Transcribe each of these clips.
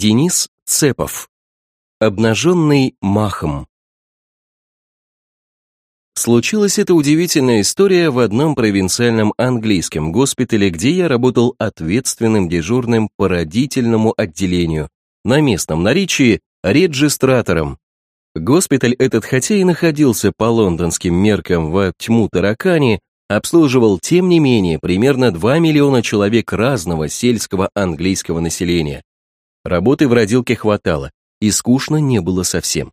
Денис Цепов. Обнаженный махом. Случилась эта удивительная история в одном провинциальном английском госпитале, где я работал ответственным дежурным по родительному отделению, на местном наречии регистратором. Госпиталь этот, хотя и находился по лондонским меркам во тьму таракани, обслуживал, тем не менее, примерно 2 миллиона человек разного сельского английского населения. Работы в родилке хватало, и скучно не было совсем.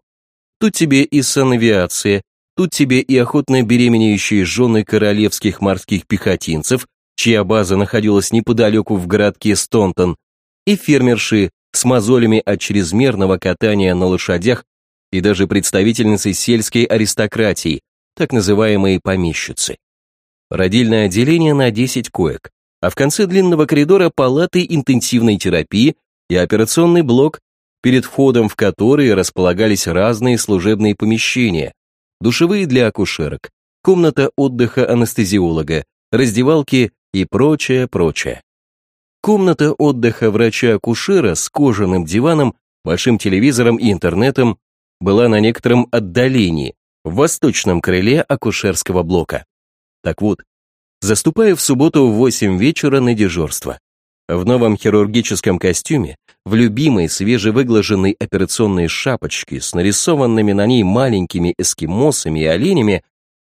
Тут тебе и санавиация, тут тебе и охотно беременеющие жены королевских морских пехотинцев, чья база находилась неподалеку в городке Стонтон, и фермерши с мозолями от чрезмерного катания на лошадях и даже представительницы сельской аристократии, так называемые помещицы. Родильное отделение на 10 коек, а в конце длинного коридора палаты интенсивной терапии и операционный блок, перед входом в который располагались разные служебные помещения, душевые для акушерок, комната отдыха анестезиолога, раздевалки и прочее, прочее. Комната отдыха врача-акушера с кожаным диваном, большим телевизором и интернетом была на некотором отдалении, в восточном крыле акушерского блока. Так вот, заступая в субботу в 8 вечера на дежурство, в новом хирургическом костюме, в любимой свежевыглаженной операционной шапочке с нарисованными на ней маленькими эскимосами и оленями,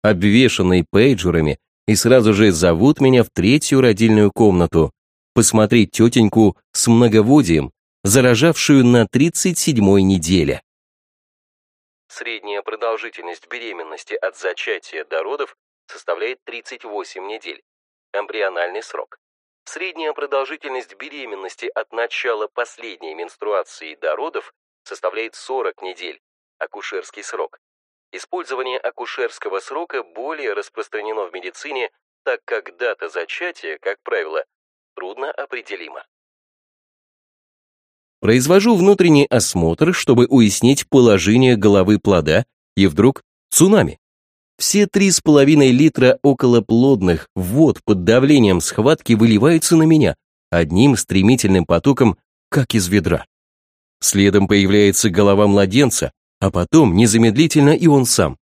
обвешанной пейджерами, и сразу же зовут меня в третью родильную комнату, посмотреть тетеньку с многоводием, заражавшую на 37-й неделе. Средняя продолжительность беременности от зачатия до родов составляет 38 недель, эмбриональный срок. Средняя продолжительность беременности от начала последней менструации до родов составляет 40 недель, акушерский срок. Использование акушерского срока более распространено в медицине, так как дата зачатия, как правило, трудно определима. Произвожу внутренний осмотр, чтобы уяснить положение головы плода, и вдруг цунами. Все три с половиной литра околоплодных вод под давлением схватки выливаются на меня, одним стремительным потоком, как из ведра. Следом появляется голова младенца, а потом незамедлительно и он сам.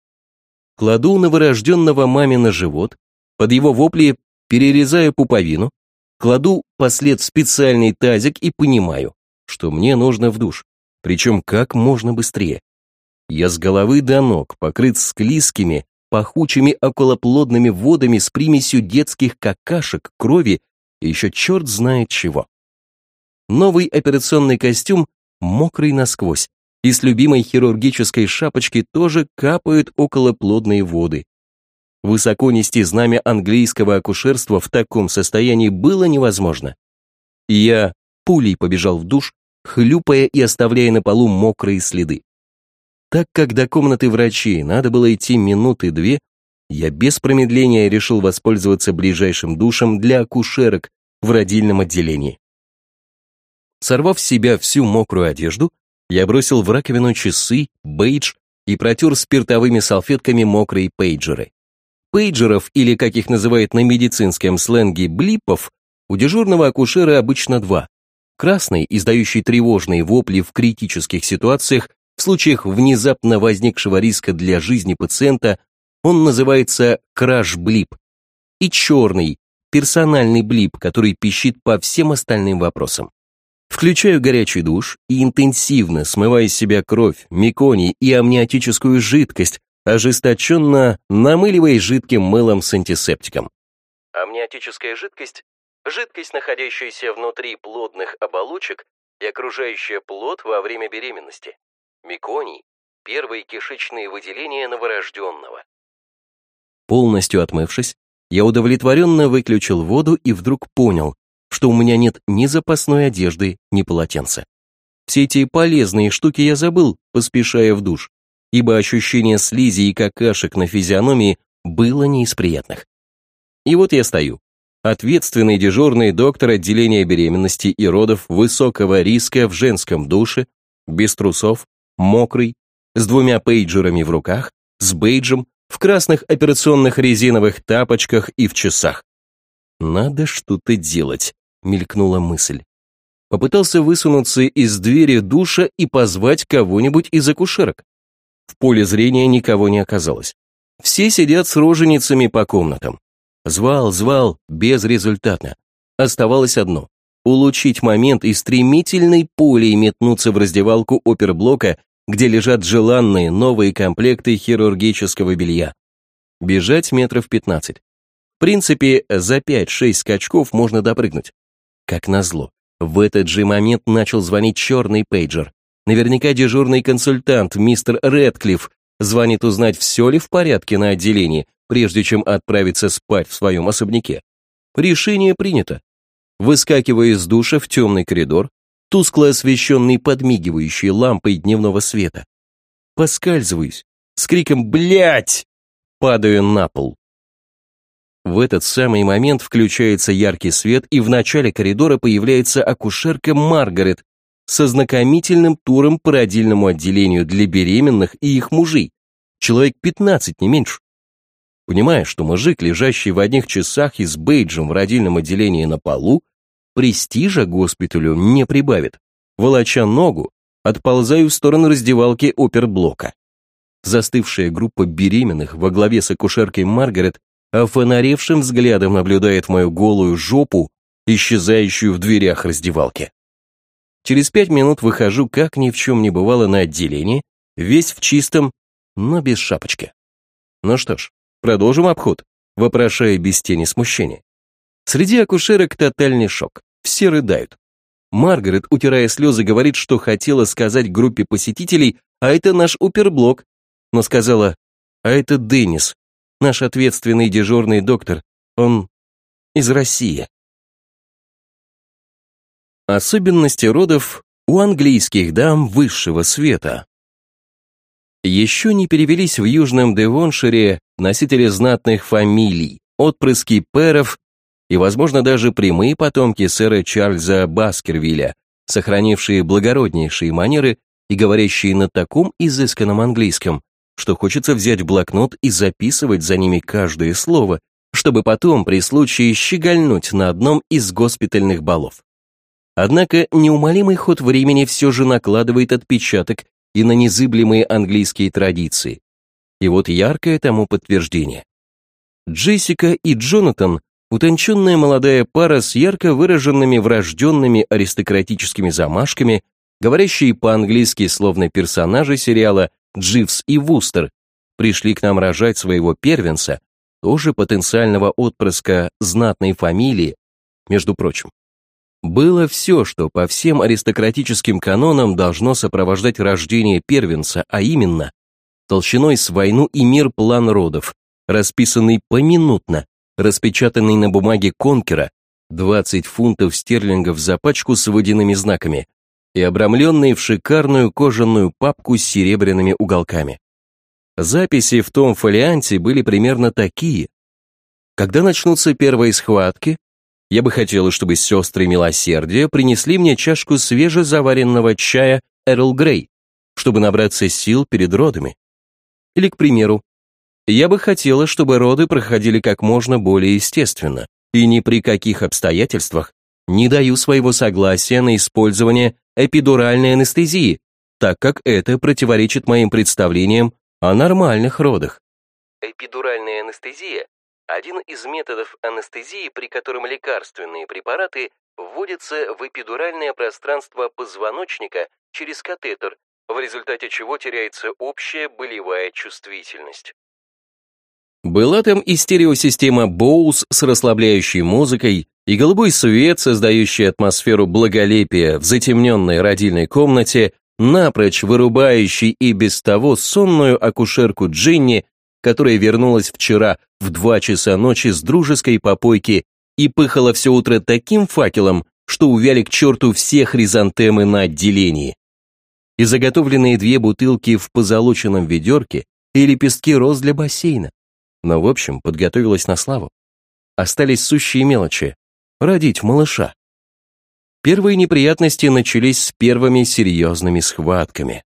Кладу новорожденного маме на живот, под его вопли перерезаю пуповину, кладу послед в специальный тазик и понимаю, что мне нужно в душ, причем как можно быстрее. Я с головы до ног покрыт склизкими, пахучими околоплодными водами с примесью детских какашек, крови и еще черт знает чего. Новый операционный костюм мокрый насквозь, и с любимой хирургической шапочки тоже капают околоплодные воды. Высоко нести знамя английского акушерства в таком состоянии было невозможно. Я пулей побежал в душ, хлюпая и оставляя на полу мокрые следы. Так как до комнаты врачей надо было идти минуты две, я без промедления решил воспользоваться ближайшим душем для акушерок в родильном отделении. Сорвав с себя всю мокрую одежду, я бросил в раковину часы, бейдж и протер спиртовыми салфетками мокрые пейджеры. Пейджеров, или как их называют на медицинском сленге блипов, у дежурного акушера обычно два. Красный, издающий тревожные вопли в критических ситуациях, в случаях внезапно возникшего риска для жизни пациента он называется краш-блип. И черный, персональный блип, который пищит по всем остальным вопросам. Включаю горячий душ и интенсивно, смывая с себя кровь, меконий и амниотическую жидкость, ожесточенно намыливая жидким мылом с антисептиком. Амниотическая жидкость – жидкость, находящаяся внутри плодных оболочек и окружающая плод во время беременности. Меконий – первые кишечные выделения новорожденного. Полностью отмывшись, я удовлетворенно выключил воду и вдруг понял, что у меня нет ни запасной одежды, ни полотенца. Все эти полезные штуки я забыл, поспешая в душ, ибо ощущение слизи и какашек на физиономии было не из приятных. И вот я стою, ответственный дежурный доктор отделения беременности и родов высокого риска в женском душе, без трусов, мокрый, с двумя пейджерами в руках, с бейджем, в красных операционных резиновых тапочках и в часах. «Надо что-то делать», — мелькнула мысль. Попытался высунуться из двери душа и позвать кого-нибудь из акушерок. В поле зрения никого не оказалось. Все сидят с роженицами по комнатам. Звал, звал, безрезультатно. Оставалось одно – улучшить момент и стремительной пулей метнуться в раздевалку оперблока, где лежат желанные новые комплекты хирургического белья. Бежать метров 15. В принципе, за 5-6 скачков можно допрыгнуть. Как назло, в этот же момент начал звонить черный пейджер. Наверняка дежурный консультант, мистер Редклифф, звонит узнать, все ли в порядке на отделении, прежде чем отправиться спать в своем особняке. Решение принято. Выскакивая из душа в темный коридор, тускло освещенный подмигивающей лампой дневного света. Поскальзываюсь, с криком «Блядь!» падаю на пол. В этот самый момент включается яркий свет, и в начале коридора появляется акушерка Маргарет со знакомительным туром по родильному отделению для беременных и их мужей. Человек 15, не меньше. Понимая, что мужик, лежащий в одних часах и с бейджем в родильном отделении на полу, престижа госпиталю не прибавит. Волоча ногу, отползаю в сторону раздевалки оперблока. Застывшая группа беременных во главе с акушеркой Маргарет офонаревшим взглядом наблюдает мою голую жопу, исчезающую в дверях раздевалки. Через пять минут выхожу, как ни в чем не бывало, на отделение, весь в чистом, но без шапочки. Ну что ж, продолжим обход, вопрошая без тени смущения. Среди акушерок тотальный шок. Все рыдают. Маргарет, утирая слезы, говорит, что хотела сказать группе посетителей, а это наш оперблок. Но сказала, а это Деннис, наш ответственный дежурный доктор. Он из России. Особенности родов у английских дам высшего света. Еще не перевелись в Южном Девоншире носители знатных фамилий, отпрыски пэров и, возможно, даже прямые потомки сэра Чарльза Баскервилля, сохранившие благороднейшие манеры и говорящие на таком изысканном английском, что хочется взять блокнот и записывать за ними каждое слово, чтобы потом при случае щегольнуть на одном из госпитальных балов. Однако неумолимый ход времени все же накладывает отпечаток и на незыблемые английские традиции. И вот яркое тому подтверждение. Джессика и Джонатан Утонченная молодая пара с ярко выраженными врожденными аристократическими замашками, говорящие по-английски словно персонажи сериала «Дживс и Вустер», пришли к нам рожать своего первенца, тоже потенциального отпрыска знатной фамилии, между прочим. Было все, что по всем аристократическим канонам должно сопровождать рождение первенца, а именно толщиной с войну и мир план родов, расписанный поминутно, распечатанный на бумаге конкера, 20 фунтов стерлингов за пачку с водяными знаками и обрамленный в шикарную кожаную папку с серебряными уголками. Записи в том фолианте были примерно такие. Когда начнутся первые схватки, я бы хотела, чтобы сестры милосердия принесли мне чашку свежезаваренного чая Эрл Грей, чтобы набраться сил перед родами. Или, к примеру, я бы хотела, чтобы роды проходили как можно более естественно, и ни при каких обстоятельствах не даю своего согласия на использование эпидуральной анестезии, так как это противоречит моим представлениям о нормальных родах. Эпидуральная анестезия – один из методов анестезии, при котором лекарственные препараты вводятся в эпидуральное пространство позвоночника через катетер, в результате чего теряется общая болевая чувствительность. Была там и стереосистема Bose с расслабляющей музыкой, и голубой свет, создающий атмосферу благолепия в затемненной родильной комнате, напрочь вырубающий и без того сонную акушерку Джинни, которая вернулась вчера в два часа ночи с дружеской попойки и пыхала все утро таким факелом, что увяли к черту все хризантемы на отделении. И заготовленные две бутылки в позолоченном ведерке и лепестки роз для бассейна но в общем подготовилась на славу. Остались сущие мелочи. Родить малыша. Первые неприятности начались с первыми серьезными схватками.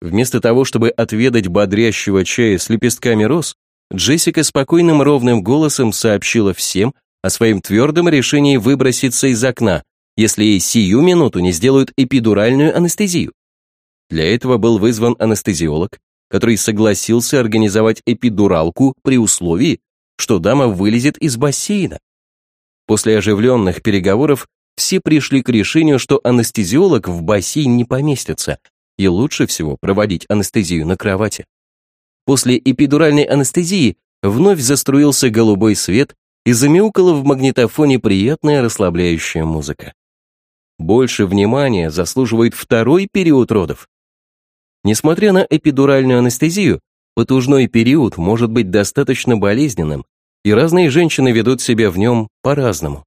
Вместо того, чтобы отведать бодрящего чая с лепестками роз, Джессика спокойным ровным голосом сообщила всем о своем твердом решении выброситься из окна если сию минуту не сделают эпидуральную анестезию. Для этого был вызван анестезиолог, который согласился организовать эпидуралку при условии, что дама вылезет из бассейна. После оживленных переговоров все пришли к решению, что анестезиолог в бассейн не поместится, и лучше всего проводить анестезию на кровати. После эпидуральной анестезии вновь заструился голубой свет и замяукала в магнитофоне приятная расслабляющая музыка. Больше внимания заслуживает второй период родов. Несмотря на эпидуральную анестезию, потужной период может быть достаточно болезненным, и разные женщины ведут себя в нем по-разному.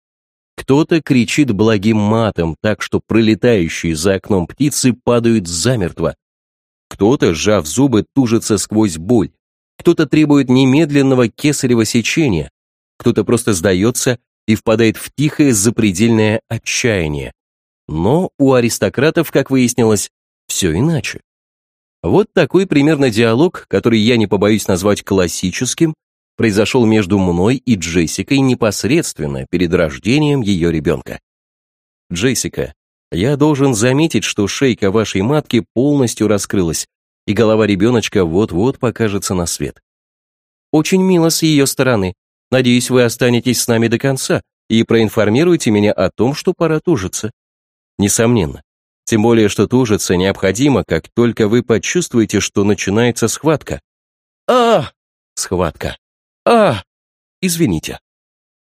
Кто-то кричит благим матом так, что пролетающие за окном птицы падают замертво. Кто-то, сжав зубы, тужится сквозь боль. Кто-то требует немедленного кесарево сечения. Кто-то просто сдается и впадает в тихое запредельное отчаяние. Но у аристократов, как выяснилось, все иначе. Вот такой примерно диалог, который я не побоюсь назвать классическим, произошел между мной и Джессикой непосредственно перед рождением ее ребенка. Джессика, я должен заметить, что шейка вашей матки полностью раскрылась, и голова ребеночка вот-вот покажется на свет. Очень мило с ее стороны. Надеюсь, вы останетесь с нами до конца и проинформируете меня о том, что пора тужиться. Несомненно, тем более, что тужиться необходимо, как только вы почувствуете, что начинается схватка. А! Схватка. А! Извините.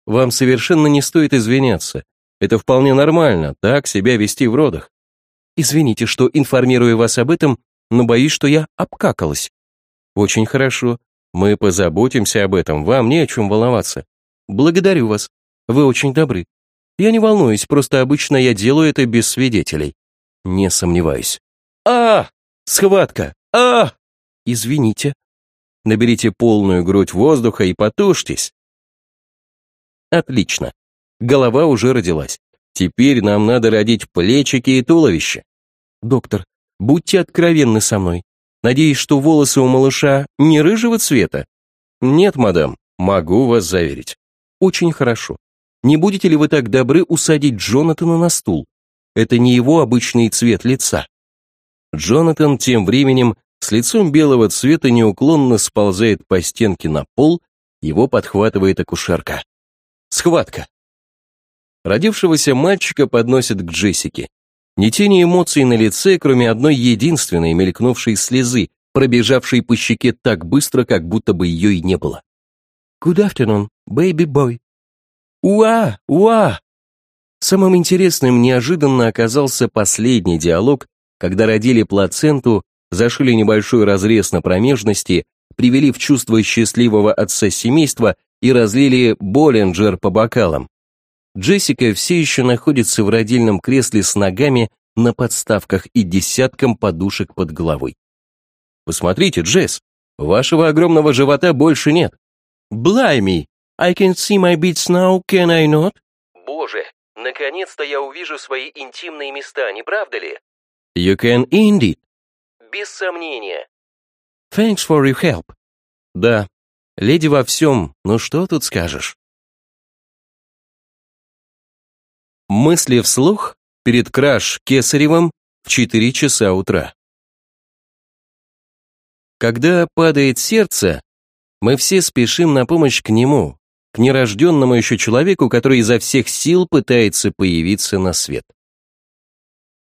Вам совершенно не стоит извиняться. Это вполне нормально, так себя вести в родах. Извините, что информирую вас об этом, но боюсь, что я обкакалась. Очень хорошо. Мы позаботимся об этом, вам не о чем волноваться. Благодарю вас. Вы очень добры. Я не волнуюсь, просто обычно я делаю это без свидетелей. Не сомневаюсь. А! Схватка! А! Извините. Наберите полную грудь воздуха и потушьтесь. Отлично. Голова уже родилась. Теперь нам надо родить плечики и туловище. Доктор, будьте откровенны со мной. Надеюсь, что волосы у малыша не рыжего цвета? Нет, мадам, могу вас заверить. Очень хорошо. Не будете ли вы так добры усадить Джонатана на стул? Это не его обычный цвет лица. Джонатан тем временем с лицом белого цвета неуклонно сползает по стенке на пол, его подхватывает акушерка. Схватка. Родившегося мальчика подносят к Джессике. Ни тени эмоций на лице, кроме одной единственной мелькнувшей слезы, пробежавшей по щеке так быстро, как будто бы ее и не было. «Good afternoon, baby boy». «Уа! Уа!» Самым интересным неожиданно оказался последний диалог, когда родили плаценту, зашили небольшой разрез на промежности, привели в чувство счастливого отца семейства и разлили Боллинджер по бокалам. Джессика все еще находится в родильном кресле с ногами на подставках и десятком подушек под головой. Посмотрите, Джесс, вашего огромного живота больше нет. Blimey, I can see my bits now, can I not? Боже, Наконец-то я увижу свои интимные места, не правда ли? You can indeed. Без сомнения. Thanks for your help. Да, леди во всем, ну что тут скажешь? Мысли вслух перед краш Кесаревым в 4 часа утра. Когда падает сердце, мы все спешим на помощь к нему, к нерожденному еще человеку, который изо всех сил пытается появиться на свет.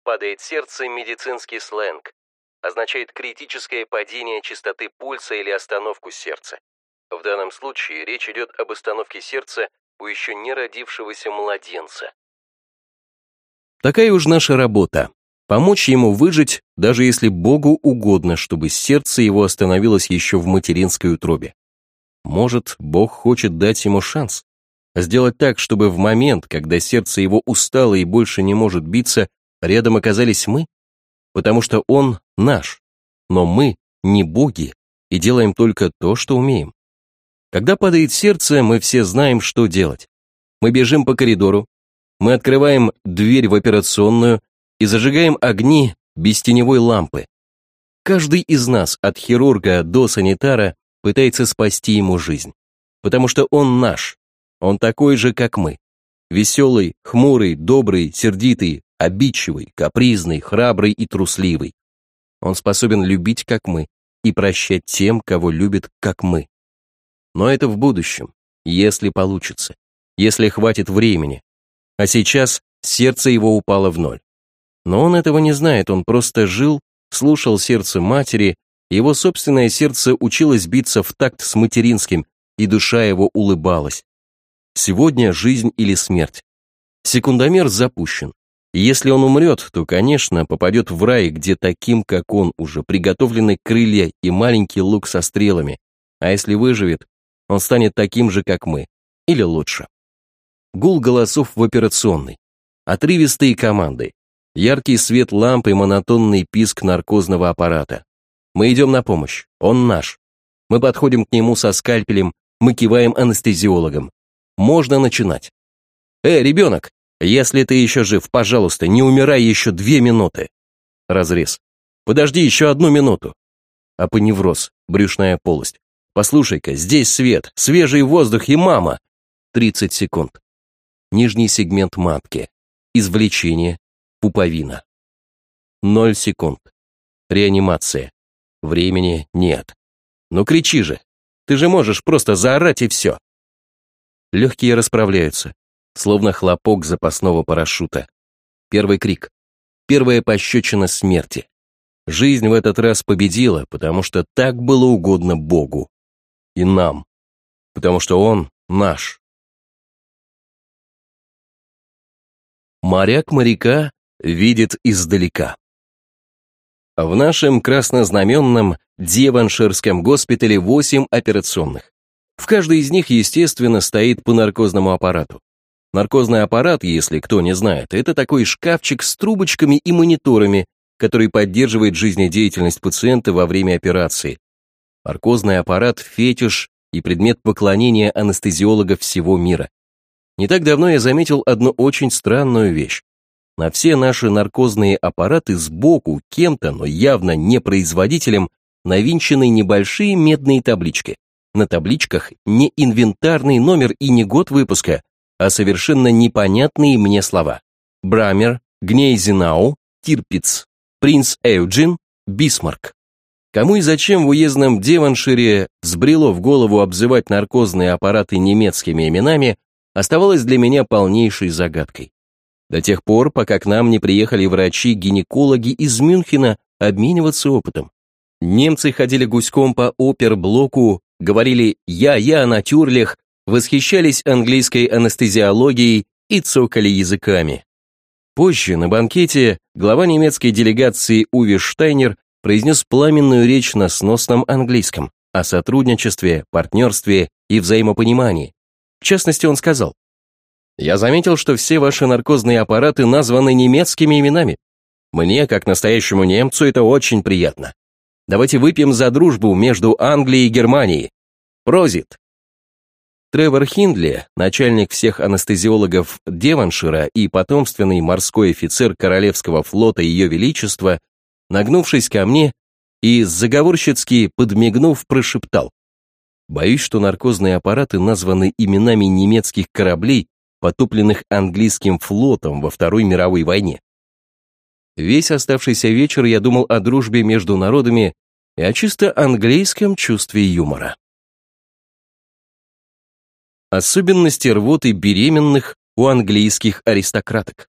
Падает сердце – медицинский сленг. Означает критическое падение частоты пульса или остановку сердца. В данном случае речь идет об остановке сердца у еще не родившегося младенца. Такая уж наша работа. Помочь ему выжить, даже если Богу угодно, чтобы сердце его остановилось еще в материнской утробе. Может, Бог хочет дать ему шанс? Сделать так, чтобы в момент, когда сердце его устало и больше не может биться, рядом оказались мы? Потому что Он наш, но мы не боги и делаем только то, что умеем. Когда падает сердце, мы все знаем, что делать. Мы бежим по коридору, мы открываем дверь в операционную и зажигаем огни без теневой лампы. Каждый из нас, от хирурга до санитара, пытается спасти ему жизнь. Потому что он наш, он такой же, как мы. Веселый, хмурый, добрый, сердитый, обидчивый, капризный, храбрый и трусливый. Он способен любить, как мы, и прощать тем, кого любит, как мы. Но это в будущем, если получится, если хватит времени. А сейчас сердце его упало в ноль. Но он этого не знает, он просто жил, слушал сердце матери, его собственное сердце училось биться в такт с материнским, и душа его улыбалась. Сегодня жизнь или смерть. Секундомер запущен. Если он умрет, то, конечно, попадет в рай, где таким, как он, уже приготовлены крылья и маленький лук со стрелами. А если выживет, он станет таким же, как мы. Или лучше. Гул голосов в операционной. Отрывистые команды. Яркий свет лампы и монотонный писк наркозного аппарата. Мы идем на помощь. Он наш. Мы подходим к нему со скальпелем, мы киваем анестезиологом. Можно начинать. «Эй, ребенок, если ты еще жив, пожалуйста, не умирай еще две минуты». Разрез. «Подожди еще одну минуту». Апоневроз, брюшная полость. «Послушай-ка, здесь свет, свежий воздух и мама». 30 секунд. Нижний сегмент матки. Извлечение. Пуповина. 0 секунд. Реанимация. Времени нет. Ну кричи же. Ты же можешь просто заорать и все. Легкие расправляются, словно хлопок запасного парашюта. Первый крик. Первая пощечина смерти. Жизнь в этот раз победила, потому что так было угодно Богу. И нам. Потому что Он наш. Моряк моряка видит издалека. В нашем краснознаменном Деванширском госпитале 8 операционных. В каждой из них, естественно, стоит по наркозному аппарату. Наркозный аппарат, если кто не знает, это такой шкафчик с трубочками и мониторами, который поддерживает жизнедеятельность пациента во время операции. Наркозный аппарат – фетиш и предмет поклонения анестезиолога всего мира. Не так давно я заметил одну очень странную вещь. На все наши наркозные аппараты сбоку кем-то, но явно не производителем, навинчены небольшие медные таблички. На табличках не инвентарный номер и не год выпуска, а совершенно непонятные мне слова. Брамер, Гнейзенау, Тирпиц, Принц Эуджин, Бисмарк. Кому и зачем в уездном Деваншире взбрело в голову обзывать наркозные аппараты немецкими именами, оставалось для меня полнейшей загадкой. До тех пор, пока к нам не приехали врачи-гинекологи из Мюнхена обмениваться опытом. Немцы ходили гуськом по оперблоку, говорили «я-я» на тюрлях, восхищались английской анестезиологией и цокали языками. Позже, на банкете, глава немецкой делегации Уви Штайнер произнес пламенную речь на сносном английском о сотрудничестве, партнерстве и взаимопонимании. В частности, он сказал, «Я заметил, что все ваши наркозные аппараты названы немецкими именами. Мне, как настоящему немцу, это очень приятно. Давайте выпьем за дружбу между Англией и Германией. Прозит!» Тревор Хиндли, начальник всех анестезиологов Деваншира и потомственный морской офицер Королевского флота Ее Величества, нагнувшись ко мне и заговорщицки подмигнув, прошептал. Боюсь, что наркозные аппараты названы именами немецких кораблей, потопленных английским флотом во Второй мировой войне. Весь оставшийся вечер я думал о дружбе между народами и о чисто английском чувстве юмора. Особенности рвоты беременных у английских аристократок.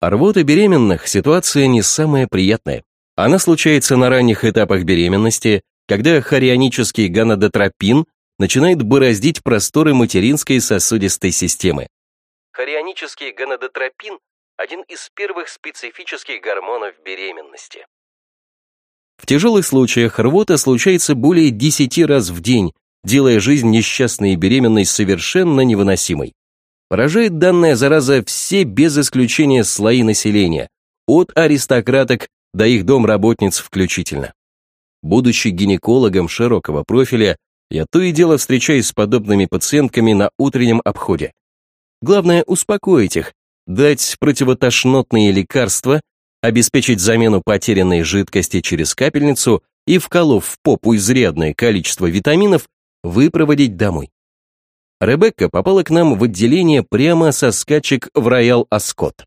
Рвота беременных – ситуация не самая приятная. Она случается на ранних этапах беременности, когда хорионический гонадотропин начинает бороздить просторы материнской сосудистой системы. Хорионический гонадотропин один из первых специфических гормонов беременности. В тяжелых случаях рвота случается более 10 раз в день, делая жизнь несчастной и беременной совершенно невыносимой. Поражает данная зараза все без исключения слои населения, от аристократок до их домработниц включительно. Будучи гинекологом широкого профиля, я то и дело встречаюсь с подобными пациентками на утреннем обходе. Главное успокоить их, дать противотошнотные лекарства, обеспечить замену потерянной жидкости через капельницу и, вколов в попу изрядное количество витаминов, выпроводить домой. Ребекка попала к нам в отделение прямо со скачек в Роял Аскот.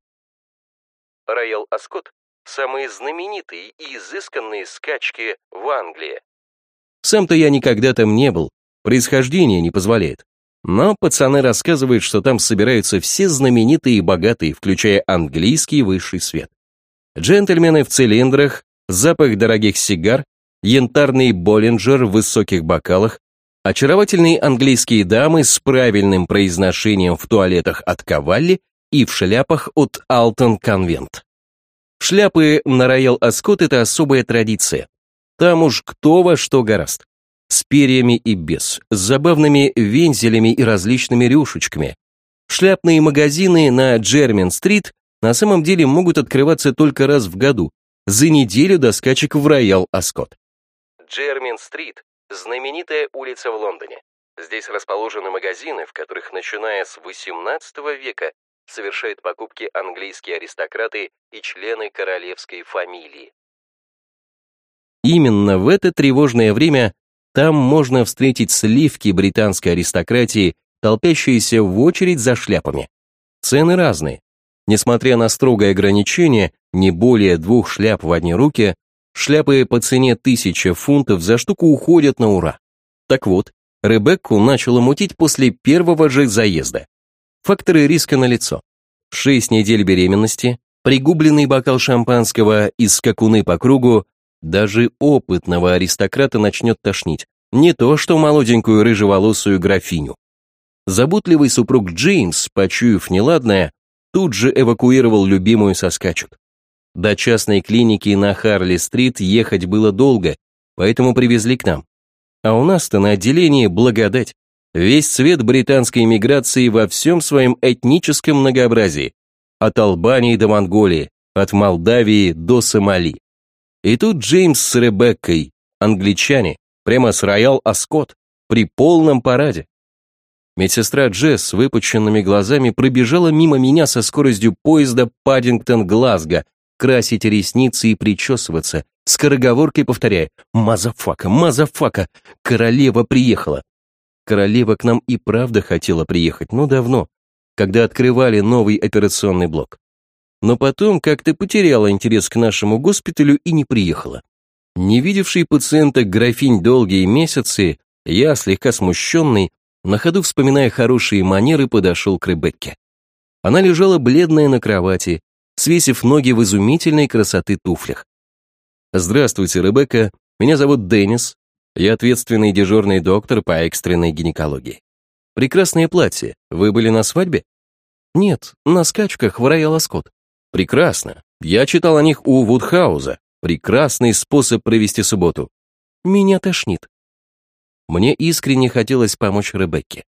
Роял Аскот – самые знаменитые и изысканные скачки в Англии. Сам-то я никогда там не был, происхождение не позволяет. Но пацаны рассказывают, что там собираются все знаменитые и богатые, включая английский высший свет. Джентльмены в цилиндрах, запах дорогих сигар, янтарный Боллинджер в высоких бокалах, очаровательные английские дамы с правильным произношением в туалетах от Кавалли и в шляпах от Алтон Конвент. Шляпы на Роял Аскот – это особая традиция. Там уж кто во что гораст. С перьями и без, с забавными вензелями и различными рюшечками. Шляпные магазины на Джермен-стрит на самом деле могут открываться только раз в году, за неделю до скачек в Роял Аскот. Джермен-стрит – знаменитая улица в Лондоне. Здесь расположены магазины, в которых, начиная с XVIII века, совершают покупки английские аристократы и члены королевской фамилии. Именно в это тревожное время там можно встретить сливки британской аристократии, толпящиеся в очередь за шляпами. Цены разные. Несмотря на строгое ограничение, не более двух шляп в одни руки, шляпы по цене тысяча фунтов за штуку уходят на ура. Так вот, Ребекку начало мутить после первого же заезда. Факторы риска налицо. Шесть недель беременности, пригубленный бокал шампанского и скакуны по кругу, даже опытного аристократа начнет тошнить. Не то, что молоденькую рыжеволосую графиню. Заботливый супруг Джеймс, почуяв неладное, тут же эвакуировал любимую со скачек. До частной клиники на Харли-стрит ехать было долго, поэтому привезли к нам. А у нас-то на отделении благодать. Весь цвет британской миграции во всем своем этническом многообразии. От Албании до Монголии, от Молдавии до Сомали. И тут Джеймс с Ребеккой, англичане, прямо с Роял Аскот, при полном параде. Медсестра Джесс с выпученными глазами пробежала мимо меня со скоростью поезда Паддингтон-Глазго, красить ресницы и причесываться, скороговоркой повторяя «Мазафака, мазафака, королева приехала». Королева к нам и правда хотела приехать, но давно, когда открывали новый операционный блок. Но потом как-то потеряла интерес к нашему госпиталю и не приехала. Не видевший пациенток графинь долгие месяцы, я, слегка смущенный, на ходу вспоминая хорошие манеры, подошел к Ребекке. Она лежала бледная на кровати, свесив ноги в изумительной красоты туфлях. «Здравствуйте, Ребекка. Меня зовут Деннис. Я ответственный дежурный доктор по экстренной гинекологии. Прекрасное платье. Вы были на свадьбе? Нет, на скачках в Роял Аскот. Прекрасно. Я читал о них у Вудхауза. Прекрасный способ провести субботу. Меня тошнит. Мне искренне хотелось помочь Ребекке.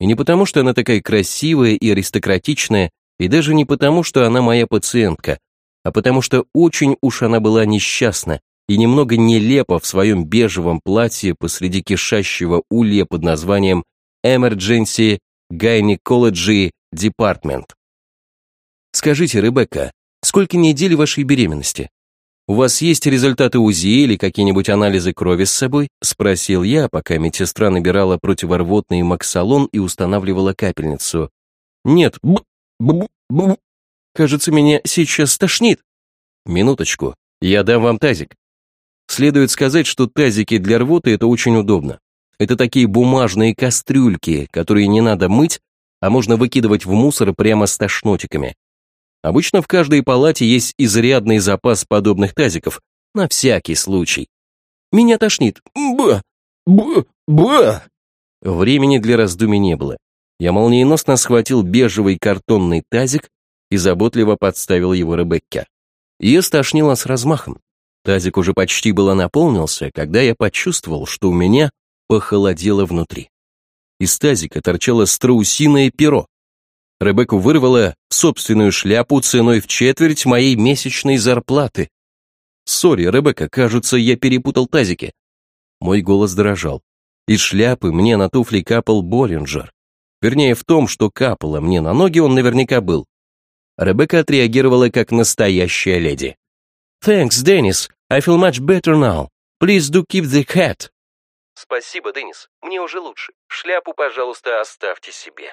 И не потому, что она такая красивая и аристократичная, и даже не потому, что она моя пациентка, а потому что очень уж она была несчастна и немного нелепо в своем бежевом платье посреди кишащего улья под названием Emergency Gynecology Department. Скажите, Ребекка, сколько недель вашей беременности? У вас есть результаты УЗИ или какие-нибудь анализы крови с собой? Спросил я, пока медсестра набирала противорвотный максалон и устанавливала капельницу. Нет, б, б, б, кажется, меня сейчас стошнит. Минуточку, я дам вам тазик. Следует сказать, что тазики для рвоты это очень удобно. Это такие бумажные кастрюльки, которые не надо мыть, а можно выкидывать в мусор прямо с тошнотиками. Обычно в каждой палате есть изрядный запас подобных тазиков, на всякий случай. Меня тошнит. Ба! Ба! Ба! Времени для раздумий не было. Я молниеносно схватил бежевый картонный тазик и заботливо подставил его Ребекке. Ее стошнило с размахом. Тазик уже почти было наполнился, когда я почувствовал, что у меня похолодело внутри. Из тазика торчало страусиное перо. Ребекку вырвало собственную шляпу ценой в четверть моей месячной зарплаты. «Сори, Ребекка, кажется, я перепутал тазики». Мой голос дрожал. Из шляпы мне на туфли капал Боллинджер. Вернее, в том, что капало мне на ноги, он наверняка был. Ребекка отреагировала как настоящая леди. «Thanks, Dennis. I feel much better now. Please do keep the hat». Спасибо, Денис, мне уже лучше. Шляпу, пожалуйста, оставьте себе.